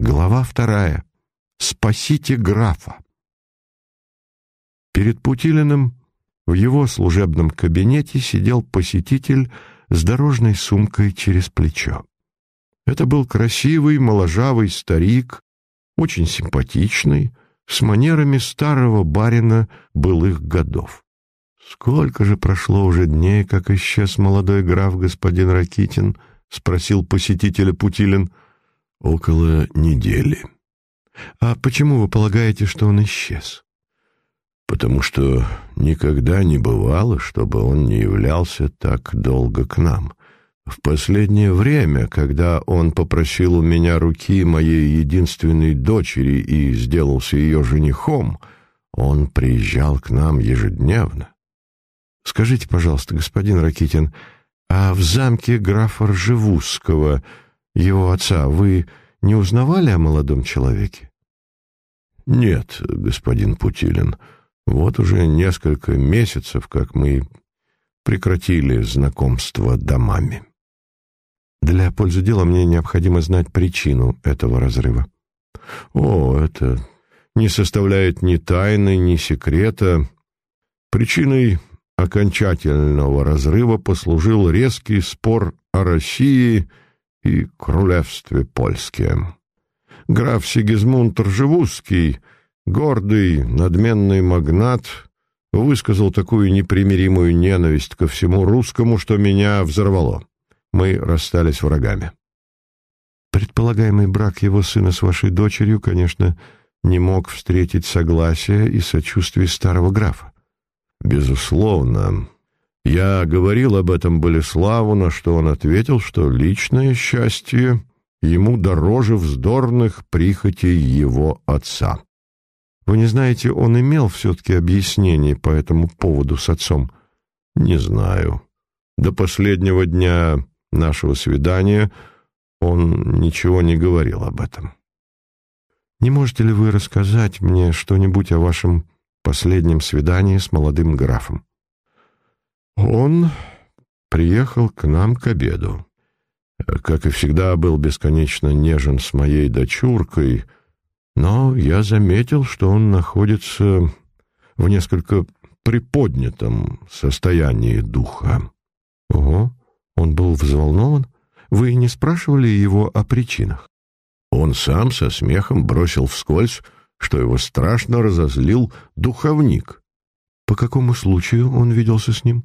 Глава вторая. Спасите графа. Перед Путилиным в его служебном кабинете сидел посетитель с дорожной сумкой через плечо. Это был красивый, моложавый старик, очень симпатичный, с манерами старого барина былых годов. «Сколько же прошло уже дней, как исчез молодой граф господин Ракитин?» — спросил посетителя Путилин. «Около недели». «А почему вы полагаете, что он исчез?» «Потому что никогда не бывало, чтобы он не являлся так долго к нам. В последнее время, когда он попросил у меня руки моей единственной дочери и сделался ее женихом, он приезжал к нам ежедневно. Скажите, пожалуйста, господин Ракитин, а в замке графа Ржевузского, его отца, вы не узнавали о молодом человеке? Нет, господин Путилин. Вот уже несколько месяцев, как мы прекратили знакомство домами. Для пользы дела мне необходимо знать причину этого разрыва. О, это не составляет ни тайны, ни секрета. Причиной окончательного разрыва послужил резкий спор о России и королевстве польском. Граф Сигизмунд Ржевузский, гордый, надменный магнат, высказал такую непримиримую ненависть ко всему русскому, что меня взорвало. Мы расстались врагами. Предполагаемый брак его сына с вашей дочерью, конечно, не мог встретить согласия и сочувствия старого графа. Безусловно. Я говорил об этом Болеславу, на что он ответил, что личное счастье ему дороже вздорных прихотей его отца. Вы не знаете, он имел все-таки объяснение по этому поводу с отцом? Не знаю. До последнего дня нашего свидания он ничего не говорил об этом. Не можете ли вы рассказать мне что-нибудь о вашем последнем свидании с молодым графом. Он приехал к нам к обеду. Как и всегда, был бесконечно нежен с моей дочуркой, но я заметил, что он находится в несколько приподнятом состоянии духа. Ого, он был взволнован? Вы не спрашивали его о причинах? Он сам со смехом бросил вскользь, что его страшно разозлил духовник. По какому случаю он виделся с ним?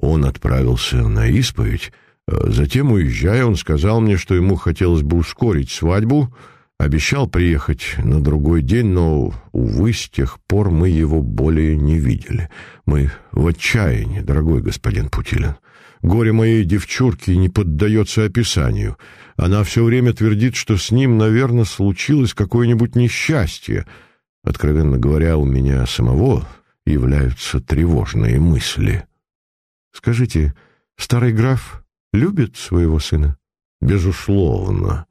Он отправился на исповедь. А затем, уезжая, он сказал мне, что ему хотелось бы ускорить свадьбу, обещал приехать на другой день, но, увы, с тех пор мы его более не видели. Мы в отчаянии, дорогой господин Путилин. Горе моей девчурки не поддается описанию. Она все время твердит, что с ним, наверное, случилось какое-нибудь несчастье. Откровенно говоря, у меня самого являются тревожные мысли. Скажите, старый граф любит своего сына? Безусловно.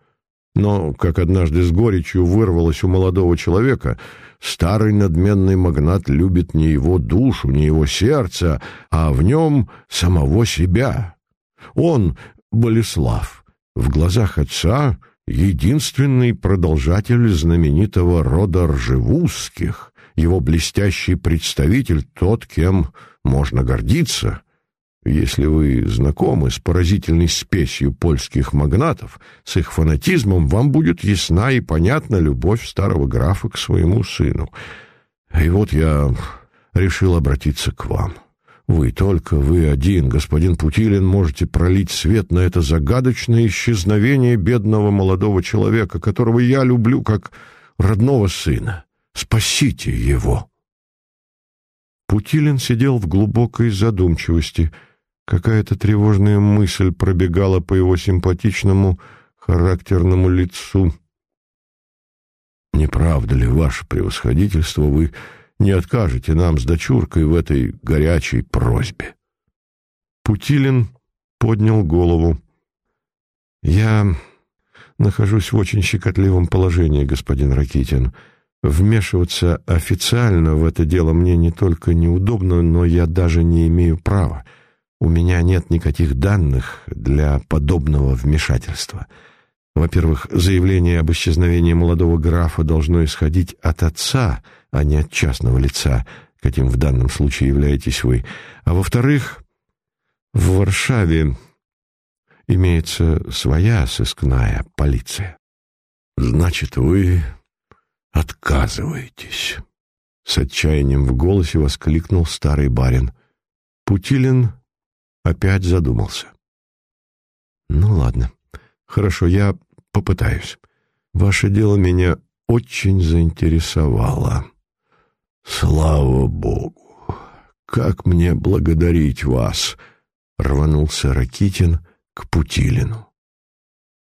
Но, как однажды с горечью вырвалось у молодого человека, старый надменный магнат любит не его душу, не его сердце, а в нем самого себя. Он, Болеслав, в глазах отца единственный продолжатель знаменитого рода Ржевузских, его блестящий представитель, тот, кем можно гордиться. Если вы знакомы с поразительной спесью польских магнатов, с их фанатизмом, вам будет ясна и понятна любовь старого графа к своему сыну. И вот я решил обратиться к вам. Вы, только вы один, господин Путилин, можете пролить свет на это загадочное исчезновение бедного молодого человека, которого я люблю как родного сына. Спасите его!» Путилин сидел в глубокой задумчивости — Какая-то тревожная мысль пробегала по его симпатичному характерному лицу. «Не правда ли, ваше превосходительство, вы не откажете нам с дочуркой в этой горячей просьбе?» Путилин поднял голову. «Я нахожусь в очень щекотливом положении, господин Ракитин. Вмешиваться официально в это дело мне не только неудобно, но я даже не имею права. У меня нет никаких данных для подобного вмешательства. Во-первых, заявление об исчезновении молодого графа должно исходить от отца, а не от частного лица, каким в данном случае являетесь вы. А во-вторых, в Варшаве имеется своя сыскная полиция. Значит, вы отказываетесь. С отчаянием в голосе воскликнул старый барин. Путилин опять задумался. Ну ладно. Хорошо, я попытаюсь. Ваше дело меня очень заинтересовало. Слава богу. Как мне благодарить вас? Рванулся Ракитин к Путилину.